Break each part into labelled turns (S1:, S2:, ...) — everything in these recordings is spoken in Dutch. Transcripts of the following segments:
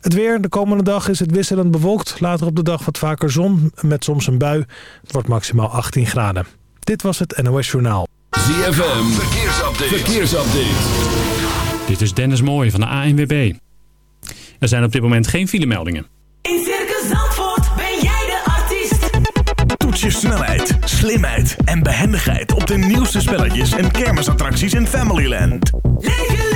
S1: Het weer. De komende dag is het wisselend bewolkt. Later op de dag wat vaker zon met soms een bui. Het wordt maximaal 18 graden. Dit was het NOS Journaal.
S2: ZFM. Verkeersupdate. Verkeersupdate.
S3: Dit is Dennis Mooij van de ANWB. Er zijn op dit moment geen filemeldingen.
S4: In Circus Zandvoort ben jij de artiest.
S5: Toets je snelheid, slimheid en behendigheid op de nieuwste spelletjes en kermisattracties in Familyland.
S4: Leef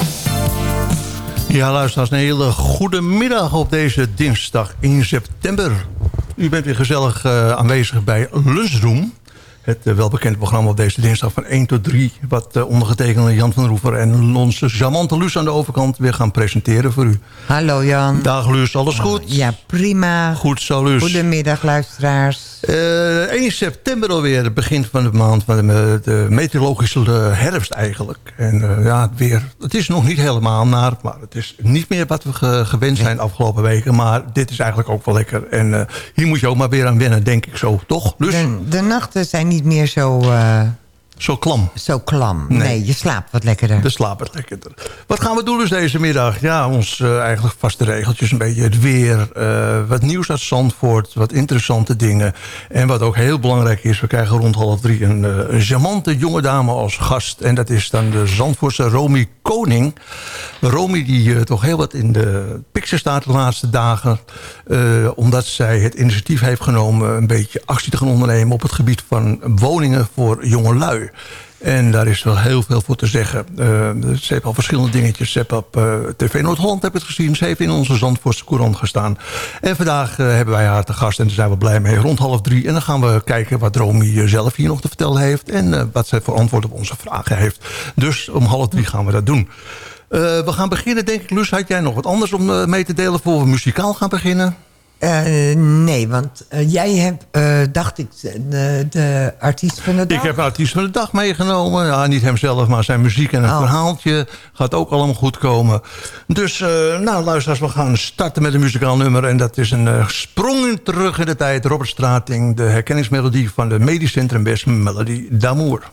S6: Ja, luisteraars, een hele goede middag op deze dinsdag in september. U bent weer gezellig eh, aanwezig bij Lunchroom. Het uh, welbekende programma op deze dinsdag van 1 tot 3... wat uh, ondergetekende Jan van Roever en onze charmante Luus aan de overkant... weer gaan presenteren voor u.
S7: Hallo Jan.
S6: Dag Luus, alles goed?
S7: Ja, prima.
S6: Goed zo, Luus.
S7: Goedemiddag luisteraars.
S6: Uh, 1 september alweer, het begin van de maand, van de, de meteorologische herfst eigenlijk. En uh, ja, het weer, het is nog niet helemaal naar, maar het is niet meer wat we ge, gewend zijn de afgelopen weken. Maar dit is eigenlijk ook wel lekker. En hier moet je ook maar weer aan wennen, denk ik zo, toch?
S7: De, de nachten zijn niet meer zo... Uh...
S6: Zo klam.
S7: Zo klam. Nee. nee. je slaapt wat lekkerder.
S6: Je slaapt wat lekkerder. Wat gaan we doen dus deze middag? Ja, ons uh, eigenlijk vaste regeltjes. Een beetje het weer. Uh, wat nieuws uit Zandvoort. Wat interessante dingen. En wat ook heel belangrijk is. We krijgen rond half drie een, uh, een charmante jonge dame als gast. En dat is dan de Zandvoortse Romy Koning. Romy die toch heel wat in de picture staat de laatste dagen. omdat zij het initiatief heeft genomen. Een beetje actie te gaan ondernemen op het gebied van woningen voor jonge lui. En daar is wel heel veel voor te zeggen. Uh, ze heeft al verschillende dingetjes. Ze heeft op uh, TV Noord-Holland het gezien. Ze heeft in onze Zandvoortse Courant gestaan. En vandaag uh, hebben wij haar te gast. En daar zijn we blij mee. Rond half drie. En dan gaan we kijken wat Romy zelf hier nog te vertellen heeft. En wat zij voor antwoord op onze vragen heeft. Dus om half drie gaan we dat doen. we gaan beginnen, denk ik. Lus, had jij nog wat anders om mee te delen... voor we muzikaal gaan beginnen?
S7: Eh, nee, want eh, jij hebt, eh, dacht ik, de, de artiest van de dag.
S6: Ik heb artiest van de dag meegenomen. Ja, niet hemzelf, maar zijn muziek en het
S7: Oh.
S6: verhaaltje. Gaat ook allemaal goed komen. Dus, nou luisteraars, we gaan starten met een muzikaal nummer. En dat is een sprong terug in de tijd. Robert Strating, de herkenningsmelodie van de Medisch Centrum West Melody d'Amour.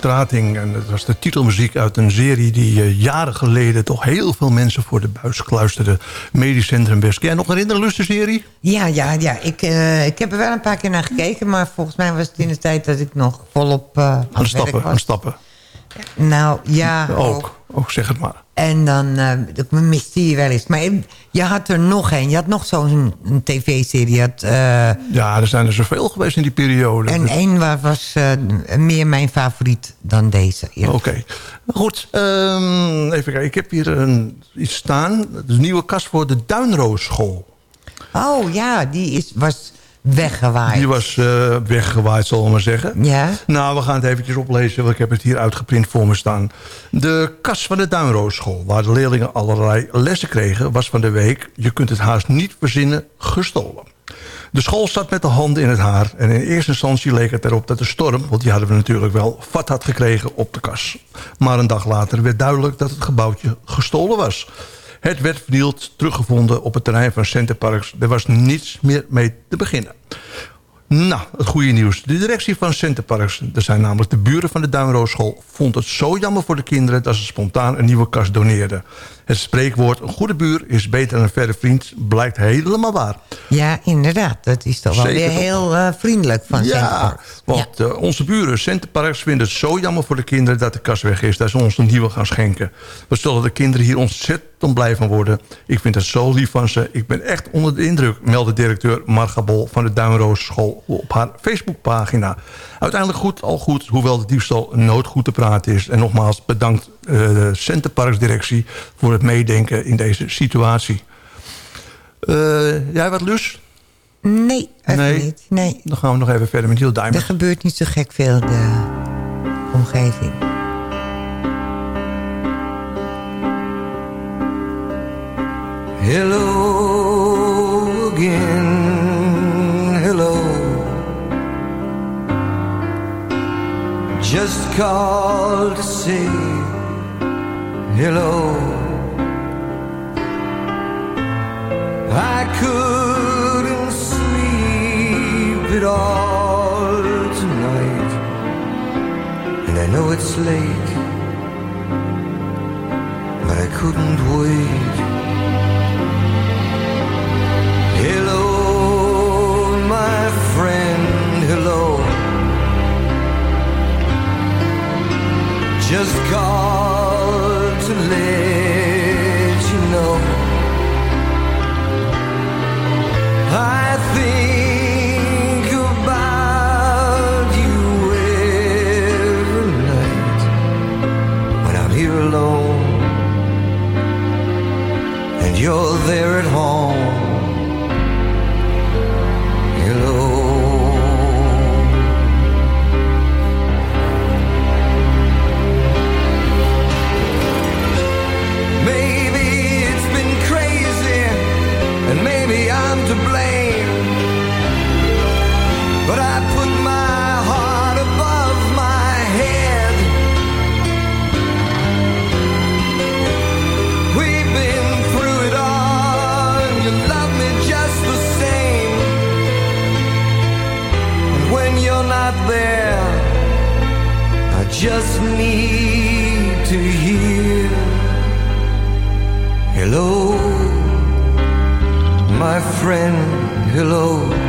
S6: Strating. En dat was de titelmuziek uit een serie die eh, jaren geleden... toch heel veel mensen voor de buis kluisterde. Medisch Centrum West. Jij nog herinneren, serie?
S7: Ja, ja, ja. Ik, eh, ik heb er wel een paar keer naar gekeken. Maar volgens mij was het in de tijd dat ik nog volop eh aan
S6: Aan stappen,
S7: was.
S6: aan stappen.
S7: Nou, ja,
S6: Ook.
S7: ook.
S6: Zeg het maar.
S7: En dan eh, ik miste je wel eens. Maar je had er nog een. Je had nog zo'n een tv-serie. Eh,
S6: Ja, er zijn er zoveel geweest in die periode.
S7: en
S6: Dus-
S7: één wa- was eh, meer mijn favoriet dan deze.
S6: Oké. Goed, ehm, even kijken. Ik heb hier een, iets staan. Het is een nieuwe kast voor de Duinroosschool.
S7: Oh ja, die is, was weggewaaid.
S6: Die was eh, weggewaaid, zal ik maar zeggen.
S7: Ja?
S6: Nou, we gaan het eventjes oplezen, want ik heb het hier uitgeprint voor me staan. De kast van de Duinroosschool, waar de leerlingen allerlei lessen kregen... was van de week, je kunt het haast niet verzinnen, gestolen. De school zat met de handen in het haar... en in eerste instantie leek het erop dat de storm... want die hadden we natuurlijk wel vat had gekregen op de kas. Maar een dag later werd duidelijk dat het gebouwtje gestolen was. Het werd vernield, teruggevonden op het terrein van Centerparks. Er was niets meer mee te beginnen. Nou, het goede nieuws. De directie van Centerparks, dat zijn namelijk de buren van de Duinroosschool... vond het zo jammer voor de kinderen dat ze spontaan een nieuwe kast doneerden. Het spreekwoord, een goede buur is beter dan een verre vriend... blijkt helemaal waar.
S7: Ja, inderdaad. Dat is toch wel
S6: Zeker
S7: weer heel eh, vriendelijk van
S6: Ja, want eh, onze buren Centerparks vinden het zo jammer voor de kinderen... dat de kast weg is, dat ze ons een nieuwe gaan schenken. We zullen de kinderen hier ontzettend blij van worden. Ik vind het zo lief van ze. Ik ben echt onder de indruk, meldde directeur Marga Bol... van de Duinroos School op haar Facebookpagina. Uiteindelijk goed, al goed, hoewel de diefstal nooit goed te praten is. En nogmaals bedankt de Centerparks directie... voor het meedenken in deze situatie. Eh, jij wat lus?
S7: Nee, even
S6: Nee.
S7: niet. Nee.
S6: Dan gaan we nog even verder met Neil
S7: Er
S6: Diamond.
S7: gebeurt niet zo gek veel in de omgeving.
S8: Hello again, hello. Just called to say hello. I couldn't sleep at all tonight, and I know it's late, but I couldn't wait. Hello, my friend, hello. Just called friend, hello.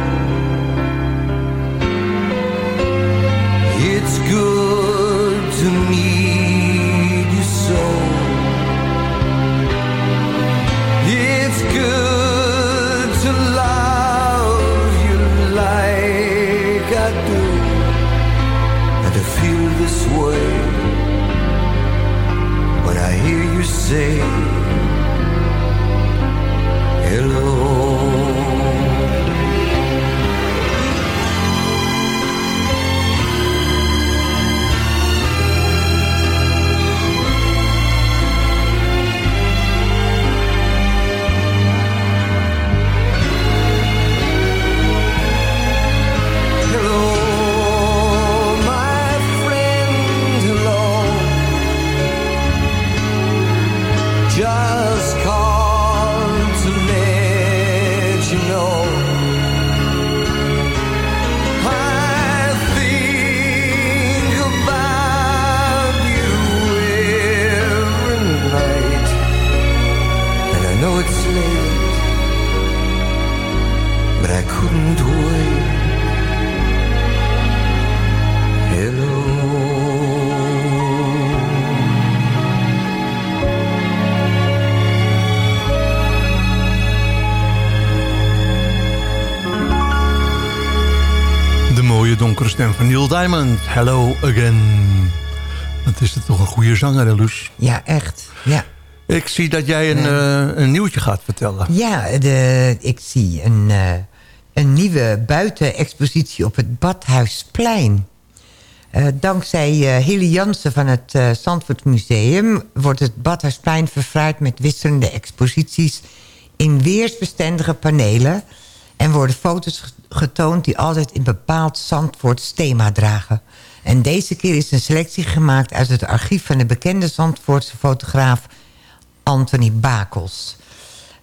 S6: Van Neil Diamond. Hello again. Dat is het toch een goede zanger, hè, Loes?
S7: Ja, echt. Ja,
S6: Ik zie dat jij een, eh, een nieuwtje gaat vertellen.
S7: ja de, ik zie een, eh, een nieuwe buitenexpositie op het Badhuisplein. Eh, dankzij Hilly Jansen van het uh, Zandvoort Museum... wordt het Badhuisplein verfraaid met wisselende exposities... in weersbestendige panelen... en worden foto's getoond die altijd een bepaald Zandvoorts thema dragen. En deze keer is een selectie gemaakt uit het archief... van de bekende Zandvoortse fotograaf Anthony Bakels...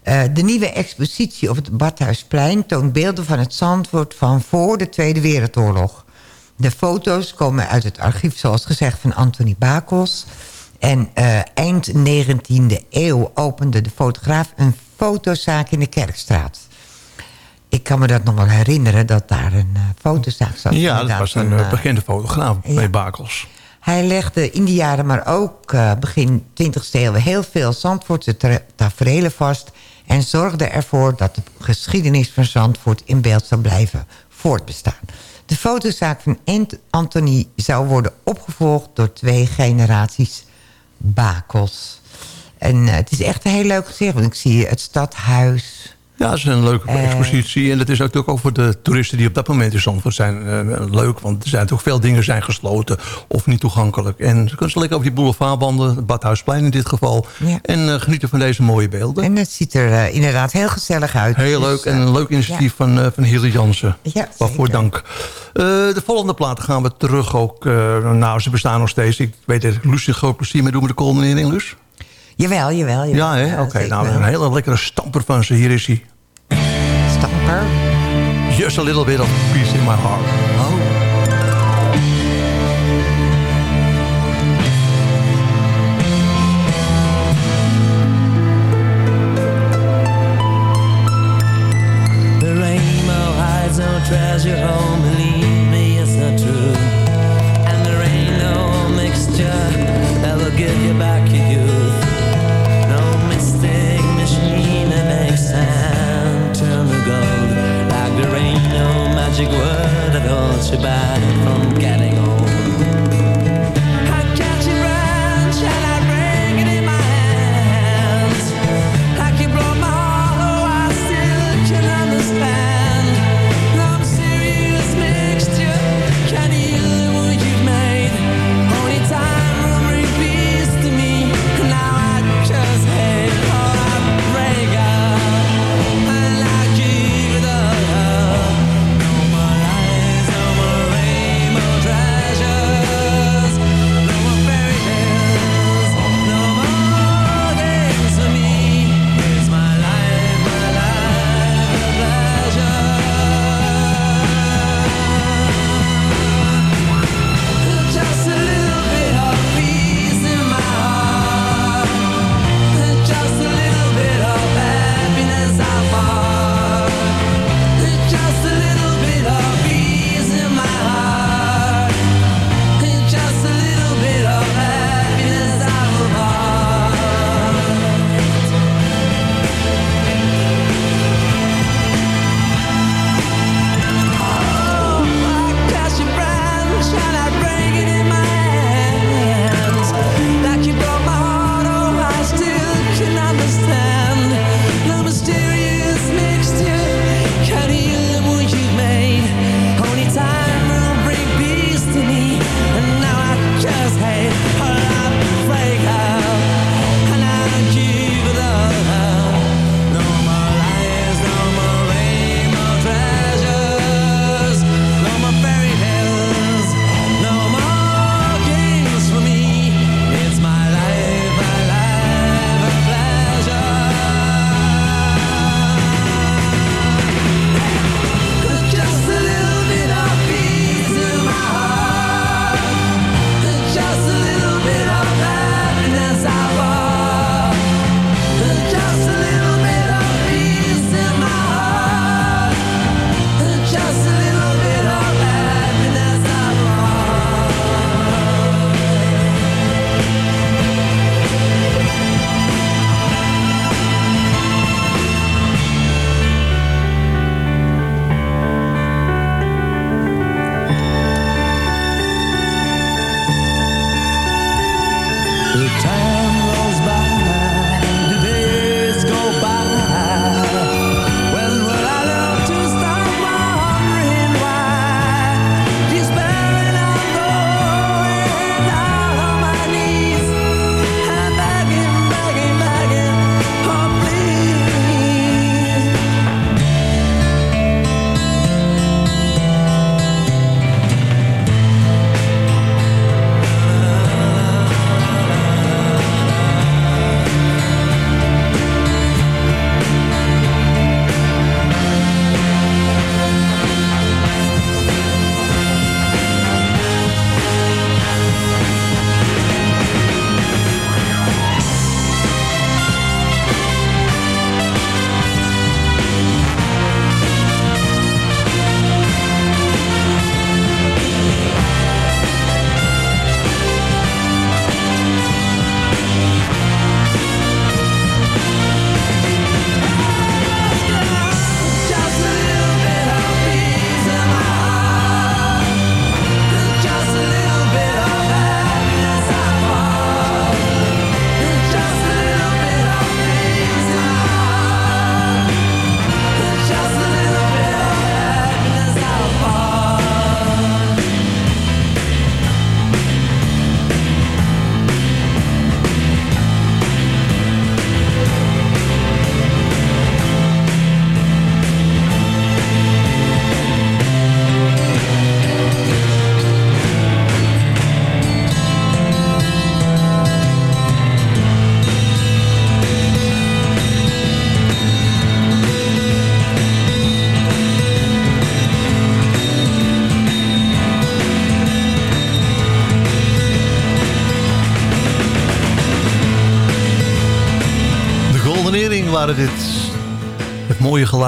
S7: Uh, de nieuwe expositie op het Badhuisplein toont beelden van het Zandvoort van voor de Tweede Wereldoorlog. De foto's komen uit het archief, zoals gezegd, van Anthony Bakels. En uh, eind 19e eeuw opende de fotograaf een fotozaak in de Kerkstraat. Ik kan me dat nog wel herinneren, dat daar een uh, fotozaak zat.
S6: Ja, dat was een uh, bekende fotograaf
S7: ja.
S6: bij Bakels.
S7: Hij legde in die jaren, maar ook uh, begin 20e eeuw... heel veel Zandvoortse tafereelen vast... en zorgde ervoor dat de geschiedenis van Zandvoort in beeld zou blijven voortbestaan. De fotozaak van Anthony zou worden opgevolgd door twee generaties Bakels. En uh, het is echt een heel leuk gezicht, want ik zie het stadhuis...
S6: Ja, het is een leuke uh, expositie. En dat is natuurlijk ook voor de toeristen die op dat moment in Zandvoort zijn uh, leuk. Want er zijn toch veel dingen zijn gesloten of niet toegankelijk. En ze kunnen ze lekker op die boulevard wandelen, het Badhuisplein in dit geval.
S7: Ja.
S6: En uh, genieten van deze mooie beelden.
S7: En het ziet er inderdaad heel gezellig uit.
S6: Heel
S7: dus,
S6: leuk en een leuk initiatief ja. van, van Hilly Jansen.
S7: Ja,
S6: Waarvoor dank. de volgende platen gaan we terug ook. nou, ze bestaan nog steeds. Ik weet dat Lucie groot plezier mee doen met de kolonering, Lus.
S7: Jawel, jawel. jawel.
S6: Ja, hè? Oké, okay, nou, een hele lekkere stamper van ze. Hier is hij.
S7: Stamper?
S6: Just a little bit of peace in my heart.
S7: Oh.
S9: The rainbow hides no treasure home, believe me, it's not true. And there ain't no mixture that will give you back your big word
S6: I thought buy from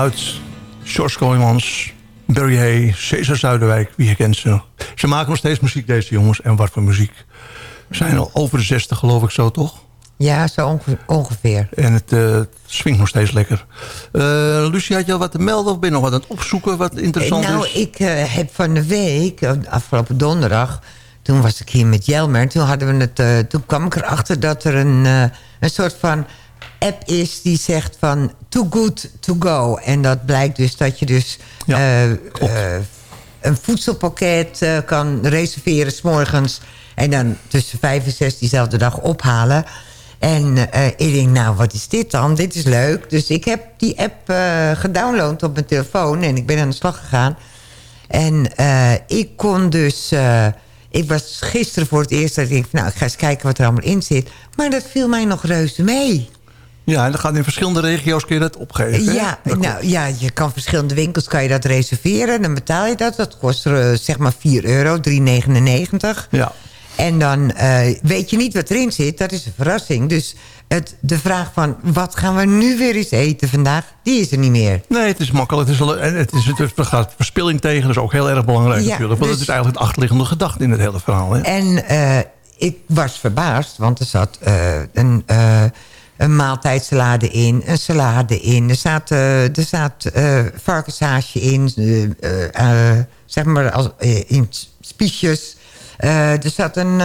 S6: Geluid. George Kooijmans, Barry Hay, Cesar Zuiderwijk. Wie herkent ze nog? Ze maken nog steeds muziek, deze jongens. En wat voor muziek. Ze zijn al over de 60, geloof ik zo, toch?
S7: Ja, zo onge- ongeveer.
S6: En het eh, swingt nog steeds lekker. Eh Lucie, had je al wat te melden? Of ben je nog wat aan het opzoeken wat interessant
S7: nou,
S6: is?
S7: ik eh, heb van de week, eh, afgelopen donderdag... toen was ik hier met Jelmer. Toen, hadden we het, eh, toen kwam ik erachter dat er een, eh, een soort van app is... die zegt van too good to go. En dat blijkt dus dat je dus... eh, eh, een voedselpakket eh, kan reserveren s'morgens... en dan tussen vijf en zes diezelfde dag ophalen... En ik denk, nou, wat is dit dan? Dit is leuk. Dus ik heb die app gedownload op mijn telefoon... en ik ben aan de slag gegaan. En ik kon dus... ik was gisteren voor het eerst dat ik denk... nou, ik ga eens kijken wat er allemaal in zit. Maar dat viel mij nog reuze mee.
S6: Ja, en dan gaat in verschillende regio's kun je dat opgeven.
S7: Ja, nou, ja, je kan verschillende winkels kan je dat reserveren. Dan betaal je dat. Dat kost eh, zeg maar 4 euro, 3,99.
S6: Ja.
S7: En dan eh, weet je niet wat erin zit. Dat is een verrassing. Dus het, de vraag van wat gaan we nu weer eens eten vandaag... die is er niet meer.
S6: Nee, het is makkelijk. Het, is, het, is, het gaat verspilling tegen. Dat is ook heel erg belangrijk
S7: Ja,
S6: natuurlijk. Want
S7: dus-
S6: het is eigenlijk het achterliggende gedachte in het hele verhaal. Hè?
S7: En eh, ik was verbaasd, want er zat een, een maaltijdsalade in, een salade in. Er zat, eh, er zat eh varkenshaasje in, eh, zeg maar als, in spiesjes. Er zat een,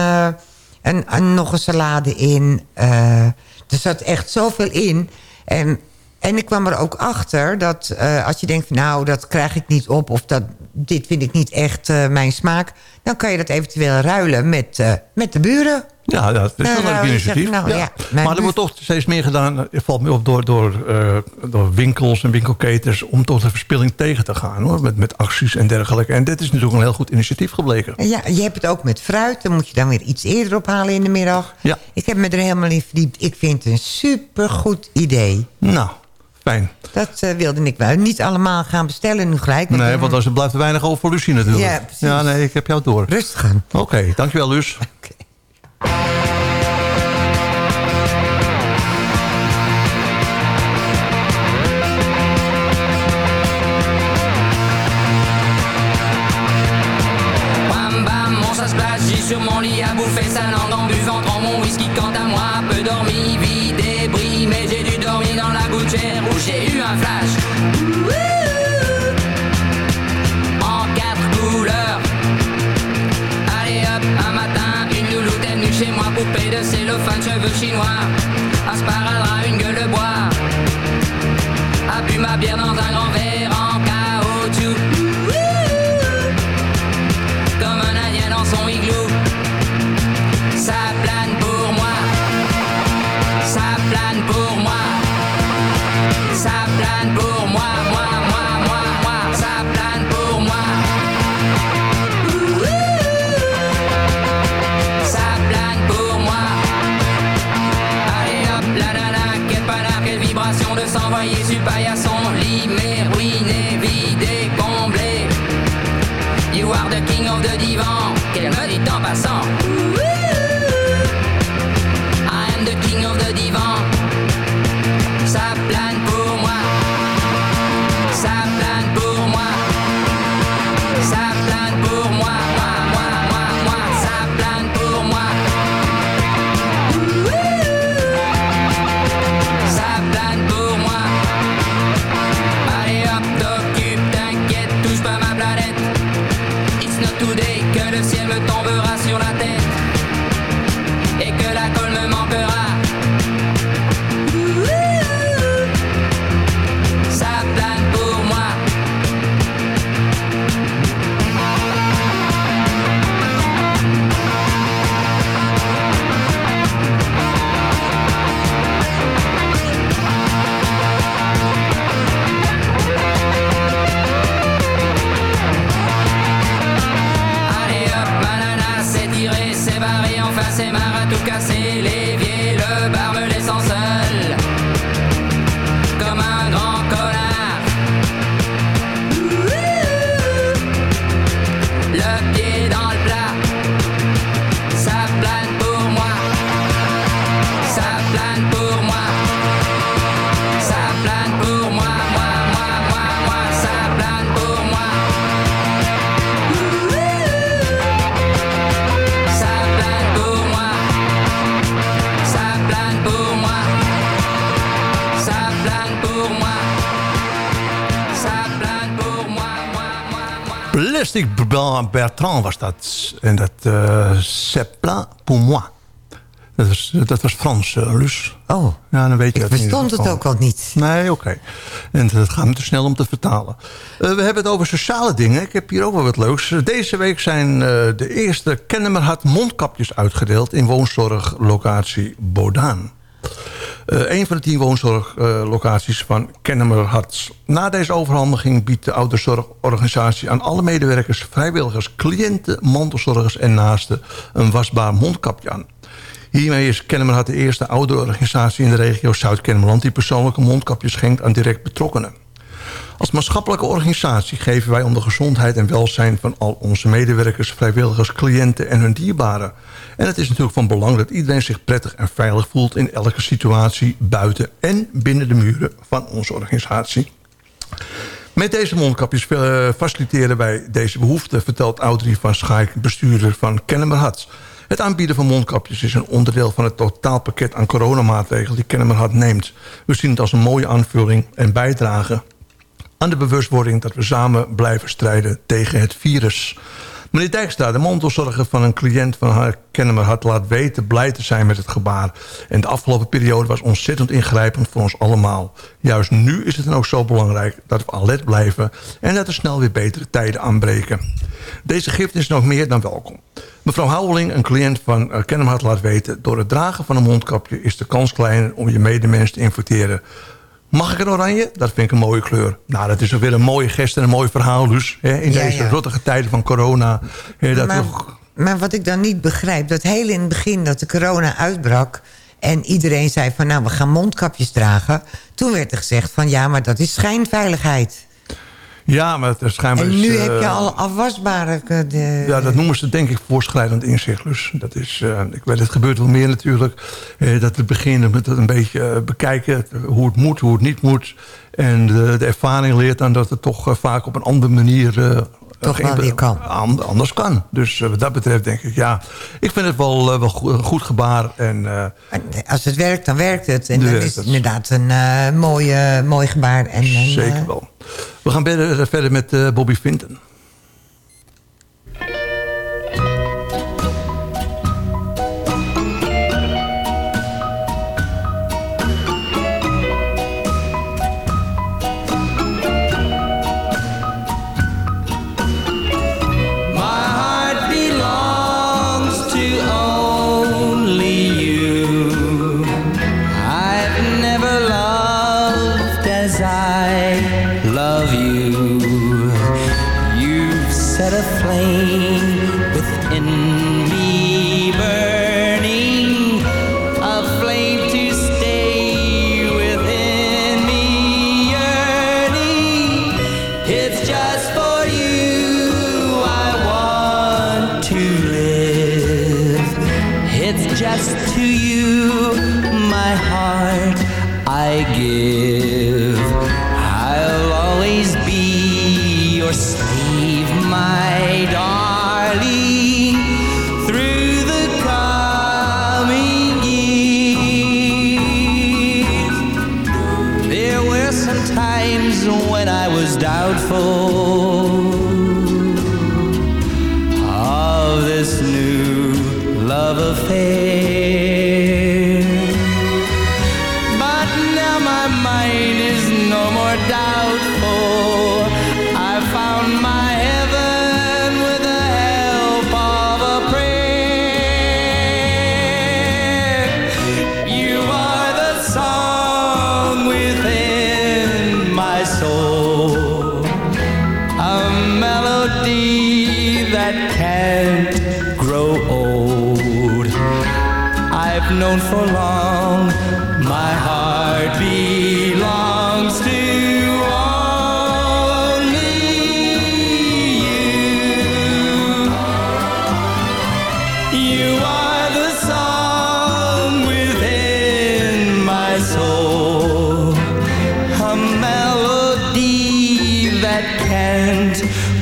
S7: een, nog een salade in. Er zat echt zoveel in. En, en ik kwam er ook achter dat als je denkt... van, nou, dat krijg ik niet op... of dat, dit vind ik niet echt eh, mijn smaak... dan kan je dat eventueel ruilen met, eh, met de buren.
S6: Ja, dat is wel een initiatief.
S7: nou,
S6: ja.
S7: ja, mijn
S6: maar er wordt toch steeds meer gedaan, het valt me op, door, door, eh, door winkels en winkelketens... om toch de verspilling tegen te gaan, hoor, met, met acties en dergelijke. En dit is natuurlijk een heel goed initiatief gebleken.
S7: En ja, je hebt het ook met fruit. Dan moet je dan weer iets eerder ophalen in de middag.
S6: Ja.
S7: Ik heb me er helemaal in verdiept. Ik vind het een supergoed idee.
S6: Nou, fijn.
S7: Dat eh, wilde ik wel. Niet allemaal gaan bestellen nu gelijk.
S6: Nee,
S7: dan-
S6: want als er blijft er weinig over voor Lucie natuurlijk.
S7: Ja, precies.
S6: ja, nee, ik heb jou door.
S7: Rustig aan.
S6: Oké, dankjewel Luus.
S10: Bam bam, mon ça se place, j'ai sur mon lit à bouffer sa langue en buvant trop mon whisky. Quant à moi, peu dormi, vie débris, mais j'ai dans la gouttière où j'ai eu un flash. En quatre couleurs. Allez hop, un matin, une louloute est venue chez moi, poupée de cellophane, cheveux chinois. Un sparadrap, une gueule de bois. A bu ma bière dans un grand
S6: Celestic Bertrand was dat. En dat uh, C'est plein pour moi. Dat was, dat was Frans, uh.
S7: Oh,
S6: ja, dan weet je
S7: ik
S6: dat
S7: verstond het ook al niet.
S6: Nee, oké. En dat gaat me te snel om te vertalen. Uh, we hebben het over sociale dingen. Ik heb hier ook wel wat leuks. Deze week zijn uh, de eerste Kennemerhard mondkapjes uitgedeeld... in woonzorglocatie Bodaan. Uh, een van de tien woonzorglocaties van Kennemerhard. Na deze overhandiging biedt de ouderzorgorganisatie aan alle medewerkers, vrijwilligers, cliënten, mantelzorgers en naasten een wasbaar mondkapje aan. Hiermee is Kennemerhard de eerste ouderorganisatie in de regio Zuid-Kennemerland... die persoonlijke mondkapjes schenkt aan direct betrokkenen. Als maatschappelijke organisatie geven wij om de gezondheid en welzijn... van al onze medewerkers, vrijwilligers, cliënten en hun dierbaren. En het is natuurlijk van belang dat iedereen zich prettig en veilig voelt... in elke situatie buiten en binnen de muren van onze organisatie. Met deze mondkapjes uh, faciliteren wij deze behoefte... vertelt Audrey van Schaik, bestuurder van Kennemerhard... Het aanbieden van mondkapjes is een onderdeel van het totaalpakket aan coronamaatregelen die Kennemerhard neemt. We zien het als een mooie aanvulling en bijdrage aan de bewustwording dat we samen blijven strijden tegen het virus. Meneer Dijkstra, de mantelzorger van een cliënt van haar Kennemerhard... laat weten blij te zijn met het gebaar. En de afgelopen periode was ontzettend ingrijpend voor ons allemaal. Juist nu is het dan ook zo belangrijk dat we alert blijven... en dat er snel weer betere tijden aanbreken. Deze gift is nog meer dan welkom. Mevrouw Houweling, een cliënt van uh, Kennemerhard, laat weten... door het dragen van een mondkapje is de kans kleiner om je medemens te infecteren... Mag ik een oranje? Dat vind ik een mooie kleur. Nou, dat is ook weer een mooie gest en een mooi verhaal dus. Hè, in
S7: Ja,
S6: deze
S7: ja.
S6: rottige tijden van corona. Hè, dat
S7: maar, maar wat ik dan niet begrijp... dat heel in het begin dat de corona uitbrak... en iedereen zei van nou, we gaan mondkapjes dragen... toen werd er gezegd van ja, maar dat is schijnveiligheid.
S6: Ja, maar het schijnbaar
S7: En
S6: is,
S7: nu
S6: eh,
S7: heb je al afwasbare... eh, De,
S6: Ja, dat noemen ze denk ik voorschrijdend inzicht. Dus dat is, eh, ik weet, het gebeurt wel meer natuurlijk. Dat we beginnen met het een beetje bekijken. Hoe het moet, hoe het niet moet. En de, de ervaring leert dan dat het toch vaak op een andere manier... eh,
S7: Toch wel
S6: geen-
S7: weer kan.
S6: an- anders kan. Dus eh, wat dat betreft denk ik, ja... Ik vind het wel, eh, wel goed gebaar. En, eh,
S7: Als het werkt, dan werkt het. En dan
S6: werkt
S7: is het inderdaad een eh mooie, mooi gebaar. En,
S6: zeker
S7: eh,
S6: wel. We gaan verder, verder met eh, Bobby Vinton.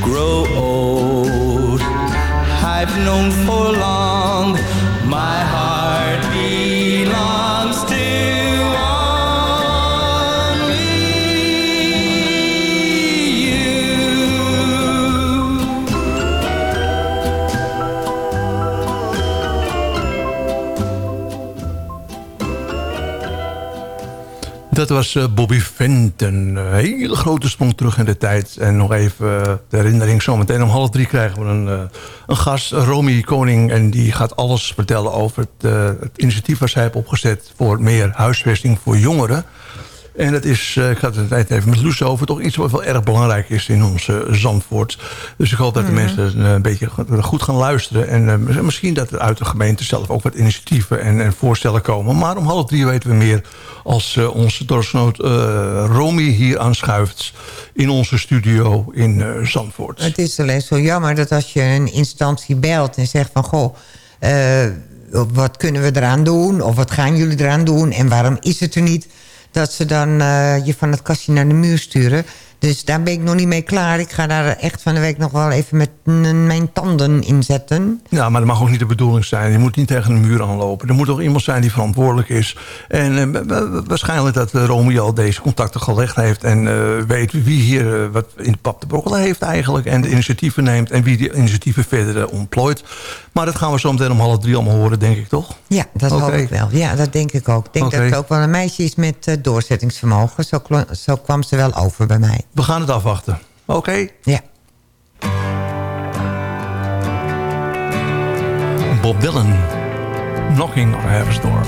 S9: Grow old. I've known for long
S6: Dat was eh, Bobby Fenton. Een hele grote sprong terug in de tijd. En nog even eh, de herinnering. Zometeen om half drie krijgen we een, eh, een gast, Romy Koning. En die gaat alles vertellen over het, initiatief waar zij heeft opgezet... voor meer huisvesting voor jongeren. En dat is, eh, ik had het net even met Loes over... toch iets wat wel erg belangrijk is in onze Zandvoort. Dus ik hoop dat de mensen eh, een beetje goed gaan luisteren. En eh, misschien dat er uit de gemeente zelf ook wat initiatieven en, en voorstellen komen. Maar om half drie weten we meer als eh, onze dorpsgenoot eh Romy hier aanschuift... in onze studio in eh, Zandvoort.
S7: Het is alleen zo jammer dat als je een instantie belt en zegt van... goh, eh, wat kunnen we eraan doen? Of wat gaan jullie eraan doen? En waarom is het er niet? Dat ze dan eh, je van het kastje naar de muur sturen. Dus daar ben ik nog niet mee klaar. Ik ga daar echt van de week nog wel even met mijn tanden in zetten.
S6: Ja, maar dat mag ook niet de bedoeling zijn. Je moet niet tegen een muur aanlopen. Er moet toch iemand zijn die verantwoordelijk is. En eh, wa- wa- waarschijnlijk dat Romy al deze contacten gelegd heeft... en eh, weet wie hier eh, wat in de pap te brokkelen heeft eigenlijk... en de initiatieven neemt en wie die initiatieven verder eh, ontplooit. Maar dat gaan we zo meteen om half drie allemaal horen, denk ik, toch?
S7: Ja, dat hoop
S6: Oké.
S7: ik wel. Ja, dat denk ik ook. Ik denk dat het ook wel een meisje is met eh, doorzettingsvermogen. Zo, zo kwam ze wel over bij mij.
S6: We gaan het afwachten. Oké.
S7: Ja.
S6: Bob Dylan. Knocking on Heaven's Door.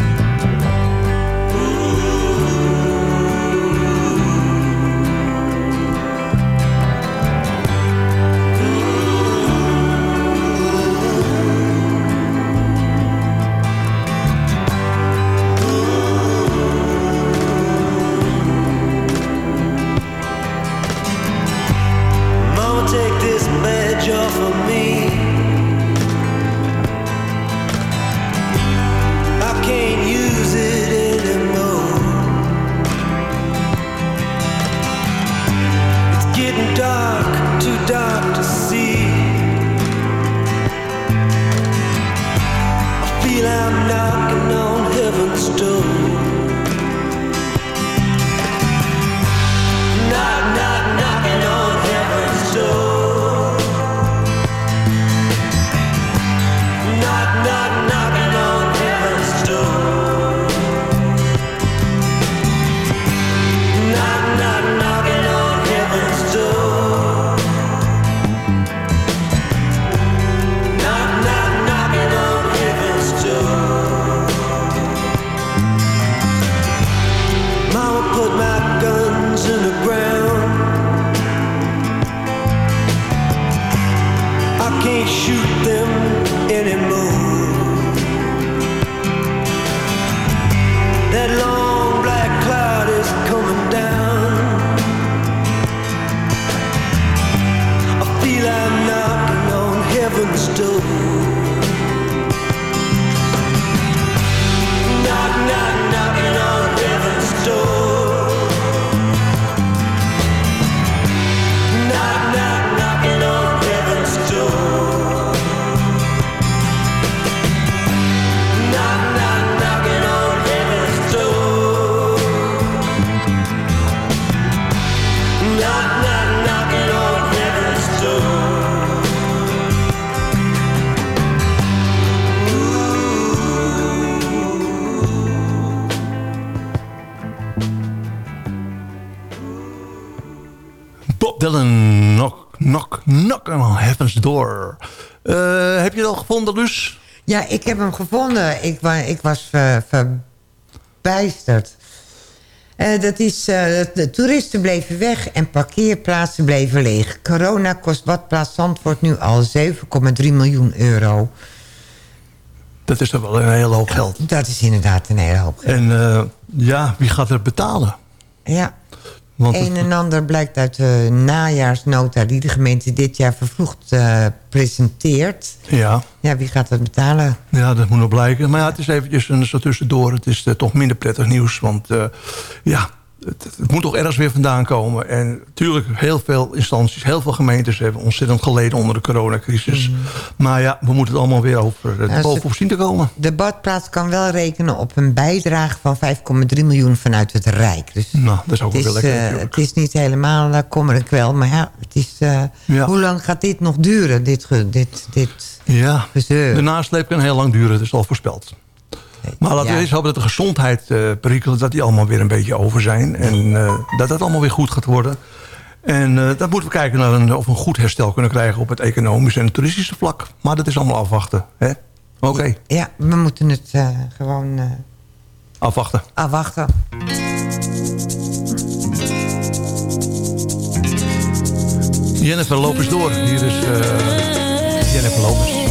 S9: Knock, on Heaven's Door.
S6: Eh, heb je het al gevonden, Luus?
S7: Ja, ik heb hem gevonden. Ik, wa ik was ver- verbijsterd. Eh, dat is, eh, de toeristen bleven weg en parkeerplaatsen bleven leeg. Corona kost Badplaats Zandvoort nu al 7,3 miljoen euro.
S6: Dat is toch wel een hele hoop geld.
S7: Dat is inderdaad een hele hoop geld.
S6: En ja, wie gaat er betalen?
S7: Ja,
S6: Want
S7: een en ander blijkt uit de najaarsnota... die de gemeente dit jaar vervroegd eh, presenteert.
S6: ja,
S7: Ja, wie gaat dat betalen?
S6: ja, dat moet nog blijken. Maar ja, het is eventjes een, zo tussendoor. Het is eh, toch minder prettig nieuws. Want eh, ja, het, het moet toch ergens weer vandaan komen. En natuurlijk, heel veel instanties, heel veel gemeentes... hebben ontzettend geleden onder de coronacrisis. Maar ja, we moeten het allemaal weer over uh,
S7: ze-
S6: bovenop zien te komen.
S7: De badplaats kan wel rekenen op een bijdrage van 5,3 miljoen vanuit het Rijk. Dus
S6: Nou, dat is ook wel
S7: is,
S6: lekker
S7: eh, het is niet helemaal uh, kommer en kwel. Maar ja, het is, eh,
S6: Ja.
S7: hoe lang gaat dit nog duren? Dit, dit, dit
S6: Ja,
S7: gezeur.
S6: de nasleep kan heel lang duren. Dat is al voorspeld. Maar laten we eens hopen dat de gezondheidsperikelen... Eh, dat die allemaal weer een beetje over zijn. En eh, dat dat allemaal weer goed gaat worden. En uh, dan moeten we kijken naar een, of we een goed herstel kunnen krijgen... op het economische en toeristische vlak. Maar dat is allemaal afwachten. Oké.
S7: Ja, we moeten het gewoon...
S6: Afwachten.
S7: Afwachten.
S6: Jennifer Lopers door. Hier is Jennifer
S4: Lopers.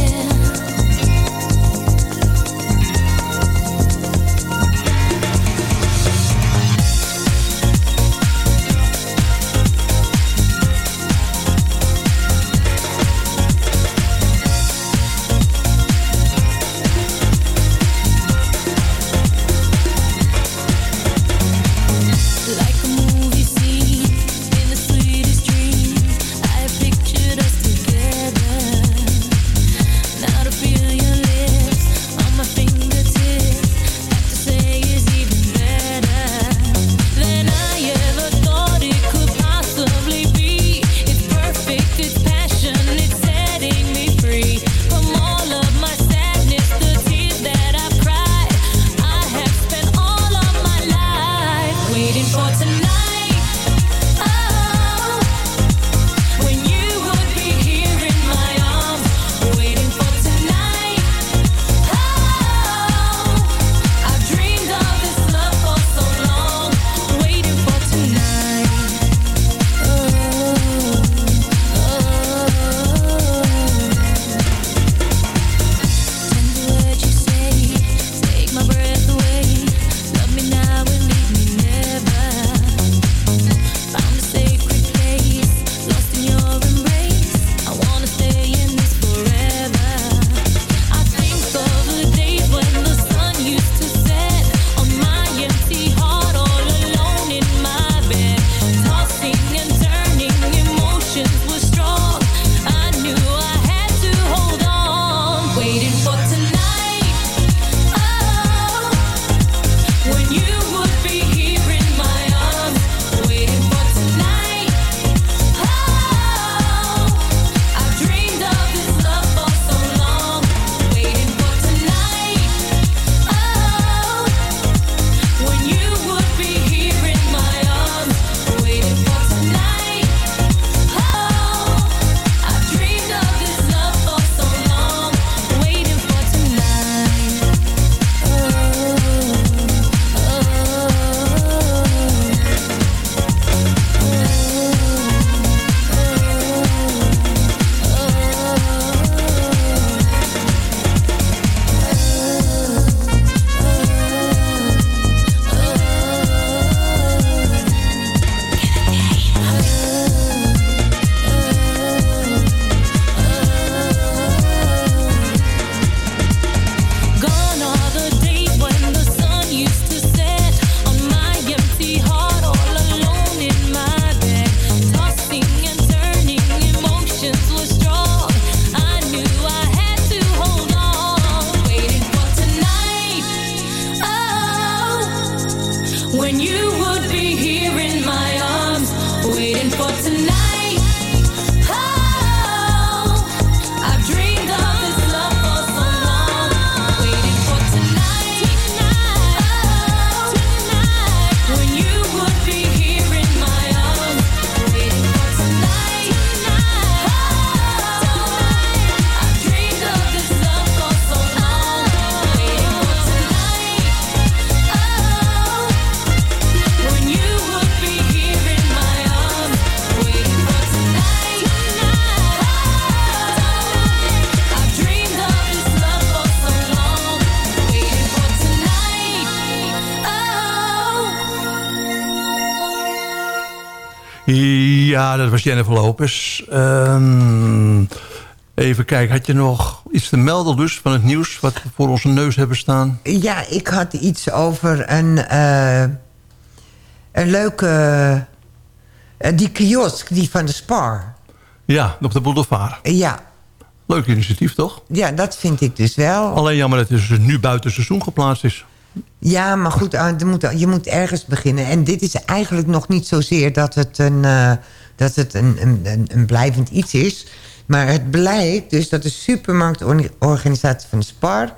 S6: Ja, dat was Jennifer Lopez. Ehm, even kijken, had je nog iets te melden dus van het nieuws... wat we voor onze neus hebben staan?
S7: Ja, ik had iets over een, eh, een leuke... Eh, die kiosk, die van de Spar.
S6: Ja, op de boulevard.
S7: Ja.
S6: Leuk initiatief, toch?
S7: Ja, dat vind ik dus wel.
S6: Alleen jammer dat het dus nu buiten seizoen geplaatst is.
S7: Ja, maar goed, je eh, moet, je moet ergens beginnen. En dit is eigenlijk nog niet zozeer dat het een dat het een, een, een blijvend iets is. Maar het blijkt dus dat de supermarktorganisatie van Spar...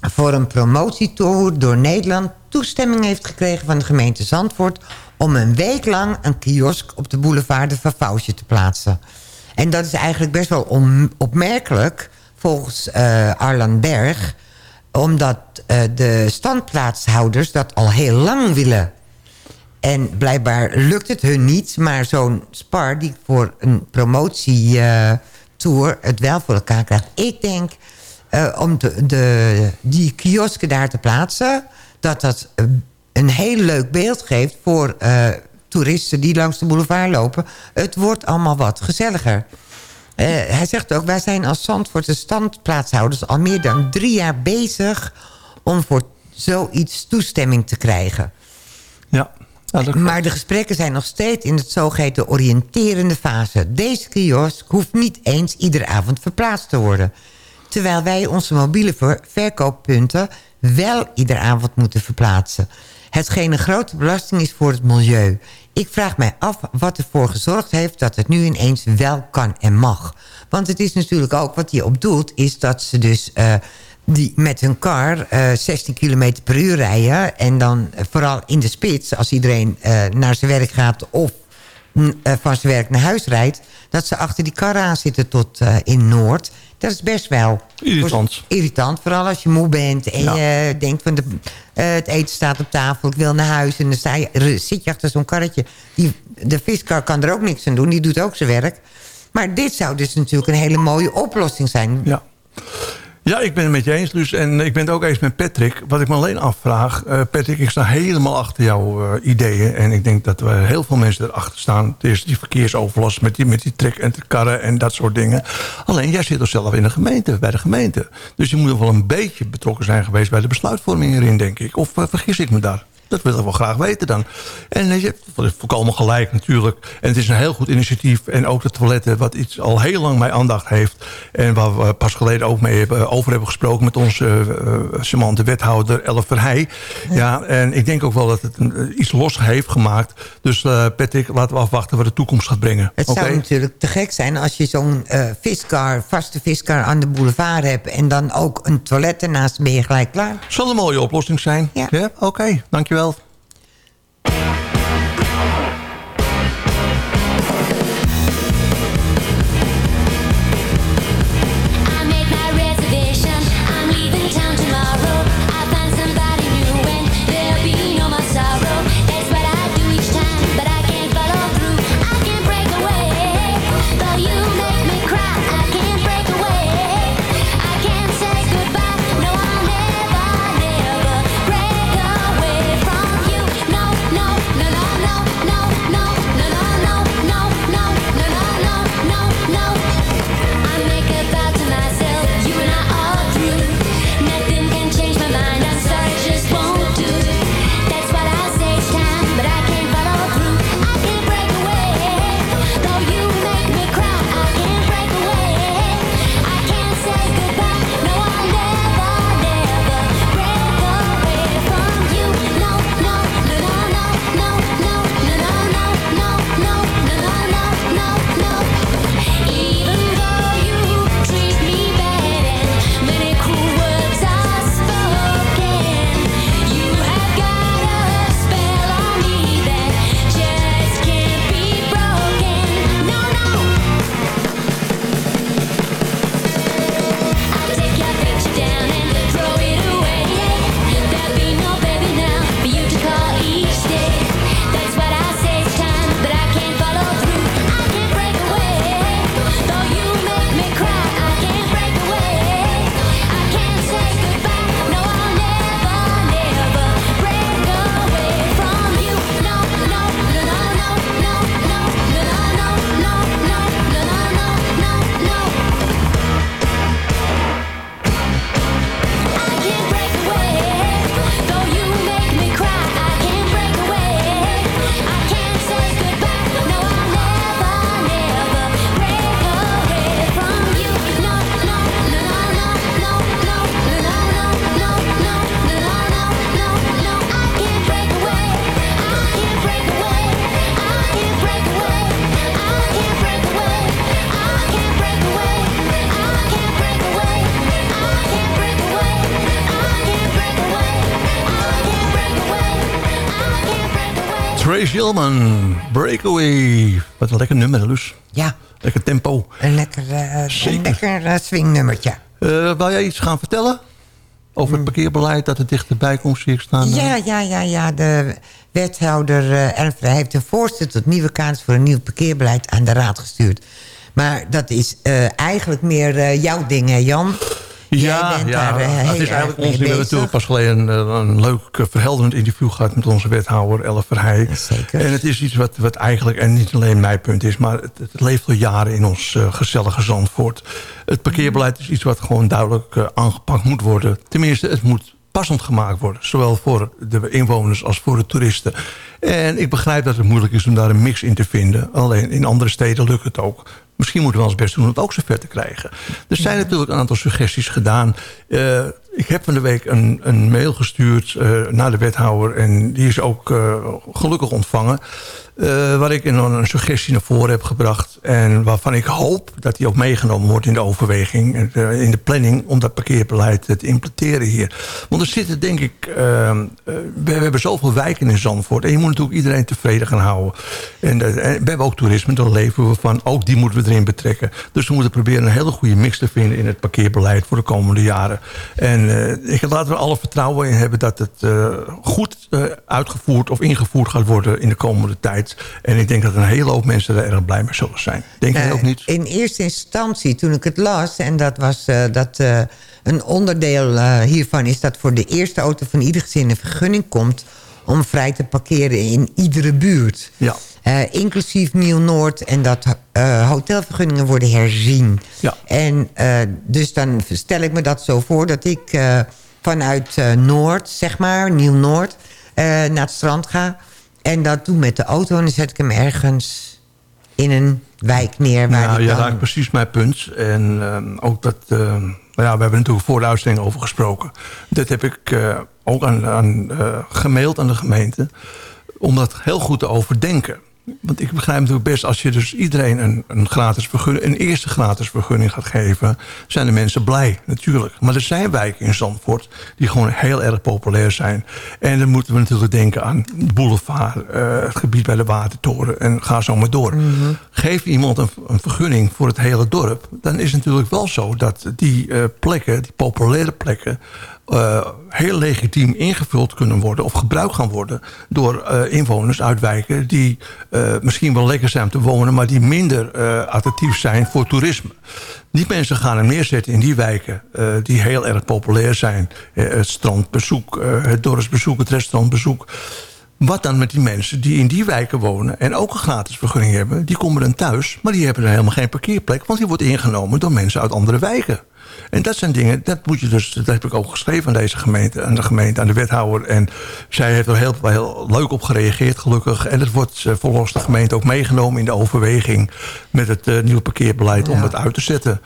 S7: voor een promotietour door Nederland toestemming heeft gekregen van de gemeente Zandvoort... om een week lang een kiosk op de boulevard de Vervouwtje te plaatsen. En dat is eigenlijk best wel opmerkelijk volgens uh, Arlan Berg... omdat eh, de standplaatshouders dat al heel lang willen. En blijkbaar lukt het hun niet. Maar zo'n spar die voor een promotietour het wel voor elkaar krijgt. Ik denk eh, om de, de, die kiosken daar te plaatsen... dat dat eh, een heel leuk beeld geeft voor eh, toeristen die langs de boulevard lopen. Het wordt allemaal wat gezelliger. Hij zegt ook, wij zijn als Zandvoortse standplaatshouders... al meer dan drie jaar bezig om voor zoiets toestemming te krijgen.
S6: Ja.
S7: Maar de gesprekken zijn nog steeds in het zogeheten oriënterende fase. Deze kiosk hoeft niet eens iedere avond verplaatst te worden. Terwijl wij onze mobiele ver- verkooppunten wel iedere avond moeten verplaatsen. Hetgeen een grote belasting is voor het milieu. Ik vraag mij af wat ervoor gezorgd heeft dat het nu ineens wel kan en mag. Want het is natuurlijk ook, wat hij op doelt, is dat ze dus... eh, die met hun car eh 16 km per uur rijden. En dan eh, vooral in de spits, als iedereen eh, naar zijn werk gaat... of mm, eh, van zijn werk naar huis rijdt... dat ze achter die kar aan zitten tot eh, in Noord. Dat is best wel...
S6: Irritant.
S7: Irritant, vooral als je moe bent en
S6: Ja.
S7: je denkt... van de, eh, het eten staat op tafel, ik wil naar huis... en dan sta je, zit je achter zo'n karretje. Die, de viskar kan er ook niks aan doen, die doet ook zijn werk. Maar dit zou dus natuurlijk een hele mooie oplossing zijn.
S6: Ja. Ja, ik ben het met je eens, Luus. En ik ben het ook eens met Patrick. Wat ik me alleen afvraag... eh, Patrick, ik sta helemaal achter jouw eh, ideeën. En ik denk dat we heel veel mensen erachter staan. Het is die verkeersoverlast met die, met die trek en de karren en dat soort dingen. Alleen, jij zit er zelf in de gemeente, bij de gemeente. Dus je moet wel een beetje betrokken zijn geweest... bij de besluitvorming erin, denk ik. Of eh, vergis ik me daar? Dat wil ik wel graag weten dan. En je hebt volkomen gelijk natuurlijk. En het is een heel goed initiatief. En ook de toiletten, wat iets al heel lang mijn aandacht heeft. En waar we pas geleden ook mee hebben, over hebben gesproken... met onze uh, charmante wethouder Elf Verheij. Ja. en ik denk ook wel dat het eh, iets los heeft gemaakt. Dus uh, Patrick, laten we afwachten wat de toekomst gaat brengen.
S7: Het zou natuurlijk te gek zijn als je zo'n viscar, vaste viscar aan de boulevard hebt... en dan ook een toilet ernaast, ben je gelijk klaar.
S6: Zal een mooie oplossing zijn.
S7: Ja.
S6: Oké, dankjewel.
S4: I
S6: Hillman, Breakaway. Wat een lekker nummer, Luus.
S7: Ja.
S6: Lekker tempo.
S7: Een lekker, eh, een lekker eh, swingnummertje.
S6: Uh, wil jij iets gaan vertellen? Over het parkeerbeleid dat er dichterbij komt, zie ik staan.
S7: Ja, ja, ja, ja. De wethouder uh, heeft een voorstel tot nieuwe kaders voor een nieuw parkeerbeleid aan de raad gestuurd. Maar dat is eigenlijk meer jouw ding, hè Jan?
S6: Ja, ja
S7: daar,
S6: het is eigenlijk ons. We hebben natuurlijk pas geleden een, een leuk verhelderend interview gehad met onze wethouder Elle Verheij.
S7: Zeker.
S6: En het is iets wat, wat eigenlijk, en niet alleen mijn punt is, maar het, het leeft al jaren in ons uh, gezellige Zandvoort. Het parkeerbeleid is iets wat gewoon duidelijk uh, aangepakt moet worden. Tenminste, het moet passend gemaakt worden. Zowel voor de inwoners als voor de toeristen. En ik begrijp dat het moeilijk is om daar een mix in te vinden. Alleen in andere steden lukt het ook. Misschien moeten we ons best doen om het ook zover te krijgen. Er zijn natuurlijk een aantal suggesties gedaan. Uh, ik heb van de week een, een mail gestuurd uh, naar de wethouder. En die is ook uh, gelukkig ontvangen. Uh, waar ik een, een suggestie naar voren heb gebracht. En waarvan ik hoop dat die ook meegenomen wordt in de overweging. Uh, in de planning om dat parkeerbeleid te implementeren hier. Want er zitten denk ik... Uh, we, hebben zoveel wijken in Zandvoort. En je moet natuurlijk iedereen tevreden gaan houden. En, en we hebben ook toerisme, daar leven we van. Ook die moeten we erin betrekken. Dus we moeten proberen een hele goede mix te vinden... in het parkeerbeleid voor de komende jaren. En ik laat er alle vertrouwen in hebben... dat het goed uitgevoerd of ingevoerd gaat worden in de komende tijd. En ik denk dat een hele hoop mensen er erg blij mee zullen zijn. Denk je ook niet?
S7: In eerste instantie, toen ik het las... en dat was uh, dat uh, een onderdeel hiervan is... dat voor de eerste auto van ieder gezin een vergunning komt... om vrij te parkeren in iedere buurt.
S6: Ja.
S7: inclusief Nieuw-Noord en dat hotelvergunningen worden herzien.
S6: Ja.
S7: En dus dan stel ik me dat zo voor... dat ik vanuit Noord, zeg maar, Nieuw-Noord... naar het strand ga... En dat doe met de auto en dan zet ik hem ergens in een wijk neer. Waar
S6: nou, je
S7: dan...
S6: raakt precies mijn punt. En uh, ook dat... Uh, nou ja, we hebben natuurlijk voor de uitzending over gesproken. Dat heb ik uh, ook aan, aan gemaild aan de gemeente. Om dat heel goed te overdenken. Want ik begrijp natuurlijk best, als je dus iedereen een, een, gratis vergunning, een eerste gratis vergunning gaat geven, zijn de mensen blij, natuurlijk. Maar er zijn wijken in Zandvoort die gewoon heel erg populair zijn. En dan moeten we natuurlijk denken aan de boulevard, uh, het gebied bij de Watertoren en ga zo maar door.
S7: Mhm.
S6: Mm -hmm. Geef iemand een, een, vergunning voor het hele dorp, dan is het natuurlijk wel zo dat die uh, plekken, die populaire plekken, uh, heel legitiem ingevuld kunnen worden... of gebruikt gaan worden door uh, inwoners uit wijken... die uh, misschien wel lekker zijn om te wonen... maar die minder attractief zijn voor toerisme. Die mensen gaan hem neerzetten in die wijken... die heel erg populair zijn. het strandbezoek, het dorpsbezoek, het restaurantbezoek... Wat dan met die mensen die in die wijken wonen... en ook een gratis vergunning hebben, die komen dan thuis... maar die hebben er helemaal geen parkeerplek... want die wordt ingenomen door mensen uit andere wijken. En dat zijn dingen, dat moet je dus, dat heb ik ook geschreven aan deze gemeente, aan de gemeente, aan de wethouder. En zij heeft er heel, heel leuk op gereageerd, gelukkig. En het wordt uh, volgens de gemeente ook meegenomen in de overweging met het uh, nieuwe parkeerbeleid ja. om het uit te zetten.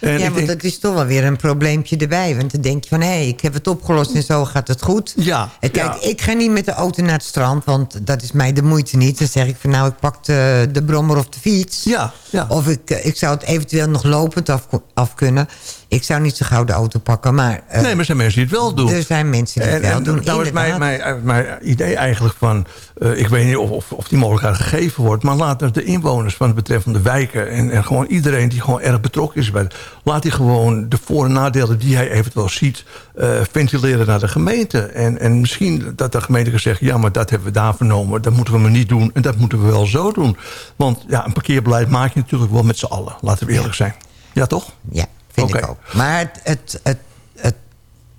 S7: En ja, want denk, dat is toch wel weer een probleempje erbij. Want dan denk je van, hé, hey, ik heb het opgelost en zo gaat het goed.
S6: Ja.
S7: En kijk,
S6: ja.
S7: ik ga niet met de auto naar het strand, want dat is mij de moeite niet. Dan zeg ik van, nou, ik pak de, de brommer of de fiets.
S6: Ja, ja.
S7: Of ik, ik zou het eventueel nog lopend af, af kunnen. Ik zou niet zo gauw de auto pakken, maar...
S6: Uh, nee, maar er zijn mensen die het wel doen.
S7: Er zijn mensen die het
S6: en,
S7: wel
S6: en,
S7: doen,
S6: Nou is mijn, mijn, mijn, idee eigenlijk van... Uh, ik weet niet of, of, of die mogelijkheid gegeven wordt... maar laat de inwoners van de betreffende wijken... En, en gewoon iedereen die gewoon erg betrokken is bij... laat hij gewoon de voor- en nadelen die hij eventueel ziet... Uh, ventileren naar de gemeente. En, en misschien dat de gemeente kan zeggen... ja, maar dat hebben we daar vernomen, dat moeten we maar niet doen... en dat moeten we wel zo doen. Want ja, een parkeerbeleid maak je natuurlijk wel met z'n allen. Laten we eerlijk zijn. Ja, toch?
S7: Ja, vind okay. ik ook. Maar het, het, het, het,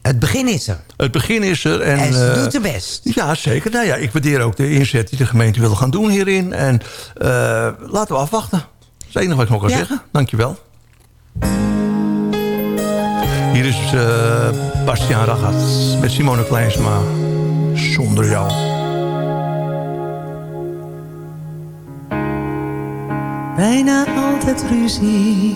S7: het begin is er.
S6: Het begin is er. En,
S7: en ze
S6: uh,
S7: doet het best.
S6: Ja, zeker. Nou ja, ik waardeer ook de inzet die de gemeente wil gaan doen hierin. En uh, laten we afwachten. Dat is het enige wat ik nog kan ja. zeggen. Dankjewel. Hier is uh, Bastiaan Ragat met Simone Kleinsma. Zonder jou.
S11: Bijna altijd ruzie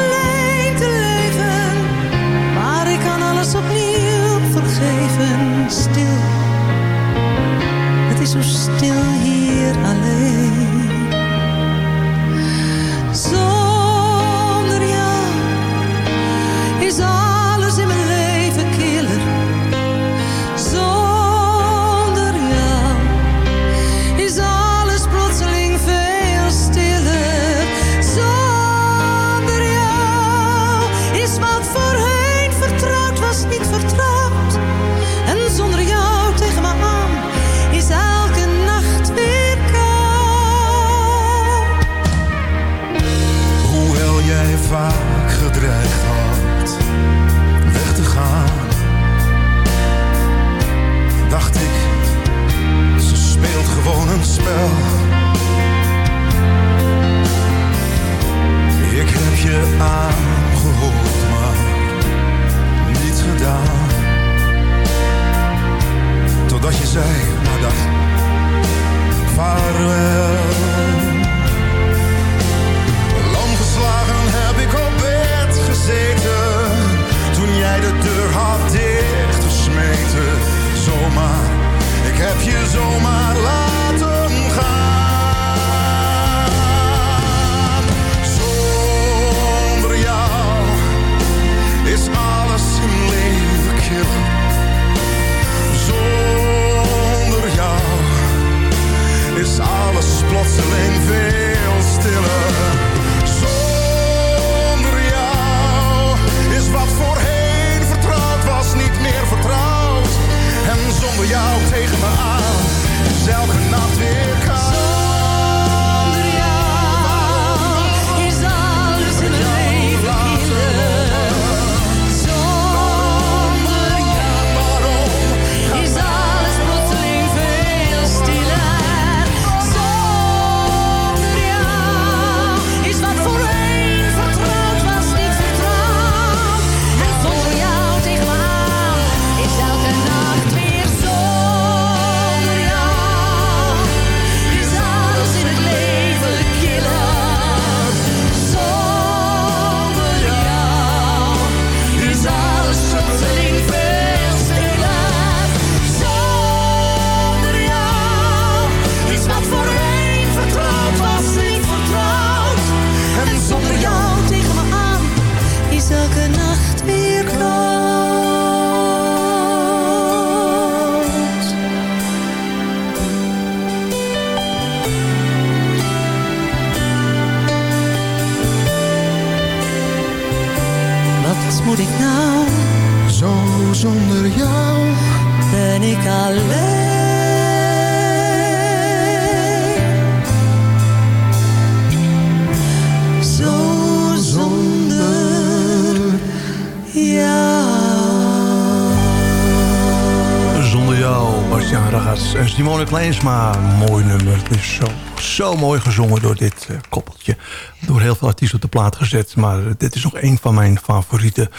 S4: heel vergeven, stil. Het is zo stil hier alleen.
S12: Maar
S6: Mooi nummer. Het is zo, zo mooi gezongen door dit uh, koppeltje. Door heel veel artiesten op de plaat gezet. Maar dit is nog een van mijn favorieten.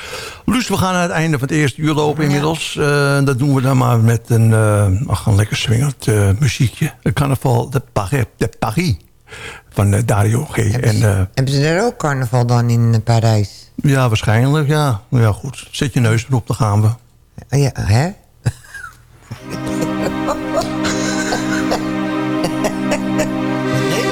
S6: Luus, we gaan naar het einde van het eerste uur lopen inmiddels. Dat doen we dan maar met een, ach, een lekker swingend muziekje. Carnaval de Paris. De Paris van Dario G.
S7: Hebben ze, en, er ook carnaval dan in Parijs?
S6: Ja, waarschijnlijk, ja. Ja, goed. Zet je neus erop, dan gaan we.
S7: Ja, hè?
S2: nee?